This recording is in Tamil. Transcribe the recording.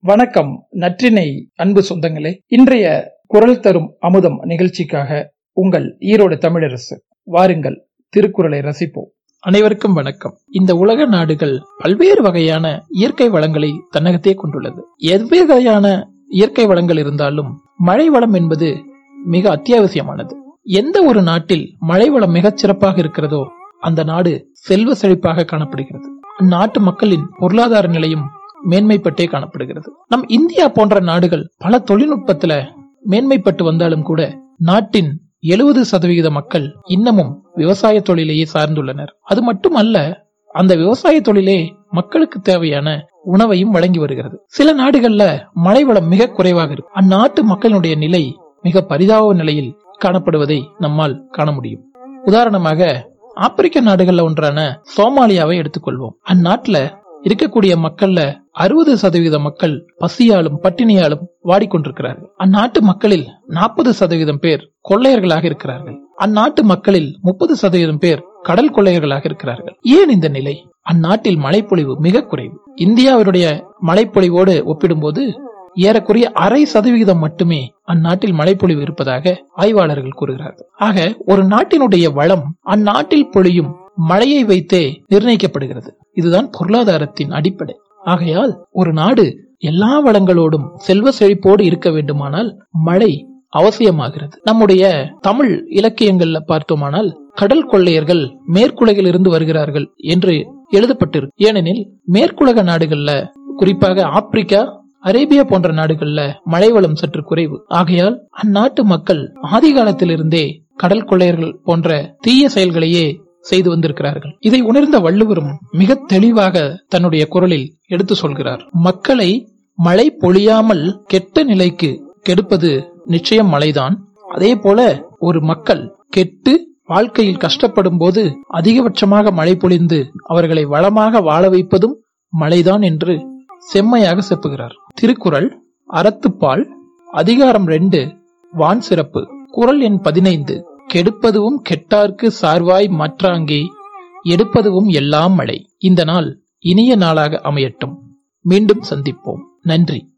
வணக்கம் நற்றினை அன்பு சொந்தங்களே. இன்றைய குரல் தரும் அமுதம் நிகழ்ச்சிக்காக உங்கள் ஈரோடு தமிழரசு. வாருங்கள் திருக்குறளை ரசிப்போம். அனைவருக்கும் வணக்கம். இந்த உலக நாடுகள் பல்வேறு வகையான இயற்கை வளங்களை தன்னகத்தே கொண்டுள்ளது. எவ்வகையான வகையான இயற்கை வளங்கள் இருந்தாலும் மழை வளம் என்பது மிக அத்தியாவசியமானது. எந்த ஒரு நாட்டில் மழை வளம் மிகச் சிறப்பாக இருக்கிறதோ அந்த நாடு செல்வ செழிப்பாக காணப்படுகிறது. அந்நாட்டு மக்களின் பொருளாதார நிலையும் மேன்மைப்பட்டே காணப்படுகிறது. நம் இந்தியா போன்ற நாடுகள் பல தொழில்நுட்பத்துல மேன்மைப்பட்டு வந்தாலும் கூட நாட்டின் எழுபது சதவிகித மக்கள் இன்னமும் விவசாய தொழிலையே சார்ந்துள்ளனர். அது மட்டுமல்ல அந்த விவசாய தொழிலே மக்களுக்கு தேவையான உணவையும் வழங்கி வருகிறது. சில நாடுகள்ல மழை வளம் மிக குறைவாக இருக்கு. அந்நாட்டு மக்களுடைய நிலை மிக பரிதாப நிலையில் காணப்படுவதை நம்மால் காண முடியும். உதாரணமாக ஆப்பிரிக்க நாடுகள்ல ஒன்றான சோமாலியாவை எடுத்துக்கொள்வோம். அந்நாட்டுல இருக்கக்கூடிய மக்கள்ல அறுபது சதவீத மக்கள் பசியாலும் பட்டினியாலும் வாடிக்கொண்டிருக்கிறார்கள். அந்நாட்டு மக்களில் நாற்பது சதவீதம் பேர் கொள்ளையர்களாக இருக்கிறார்கள். அந்நாட்டு மக்களில் முப்பது சதவீதம் பேர் கடல் கொள்ளையர்களாக இருக்கிறார்கள். ஏன் இந்த நிலை? அந்நாட்டில் மழைப்பொழிவு மிக குறைவு. இந்தியாவினுடைய மழைப்பொழிவோடு ஒப்பிடும்போது ஏறக்குறைய அரை சதவிகிதம் மட்டுமே அந்நாட்டில் மழைப்பொழிவு இருப்பதாக ஆய்வாளர்கள் கூறுகிறார்கள். ஆக ஒரு நாட்டினுடைய வளம் அந்நாட்டில் பொழியும் மழையை வைத்தே நிர்ணயிக்கப்படுகிறது. இதுதான் பொருளாதாரத்தின் அடிப்படை. ஆகையால் ஒரு நாடு எல்லா வளங்களோடும் செல்வ செழிப்போடு இருக்க வேண்டுமானால் மழை அவசியமாகிறது. நம்முடைய தமிழ் இலக்கியங்கள்ல பார்த்தோமானால் கடல் கொள்ளையர்கள் மேற்குலகில் இருந்து வருகிறார்கள் என்று எழுதப்பட்டிருக்கு. ஏனெனில் மேற்குலக நாடுகள்ல குறிப்பாக ஆப்பிரிக்கா அரேபியா போன்ற நாடுகள்ல மழை வளம் சற்று குறைவு. ஆகையால் அந்நாட்டு மக்கள் ஆதி காலத்திலிருந்தே கடல் கொள்ளையர்கள் போன்ற தீய செயல்களையே செய்து வந்திருக்கிறார்கள். இதை உணர்ந்த வள்ளுவரும் மிக தெளிவாக தன்னுடைய குரலில் எடுத்து சொல்கிறார். மக்களை மழை பொழியாமல் கெட்ட நிலைக்கு கெடுப்பது நிச்சயம் மழைதான். அதே போல ஒரு மக்கள் கெட்டு வாழ்க்கையில் கஷ்டப்படும் போது அதிகபட்சமாக மழை பொழிந்து அவர்களை வளமாக வாழ வைப்பதும் மழைதான் என்று செம்மையாக செப்புகிறார். திருக்குறள் அறத்துப்பால் அதிகாரம் ரெண்டு வான் சிறப்பு குரல் எண் பதினைந்து. கெடுப்பதுவும் கெட்டார்க்கு சார்வாய் மற்றாங்கே எடுப்பதுவும் எல்லாம் மழை. இந்த நாள் இனிய நாளாக அமையட்டும். மீண்டும் சந்திப்போம். நன்றி.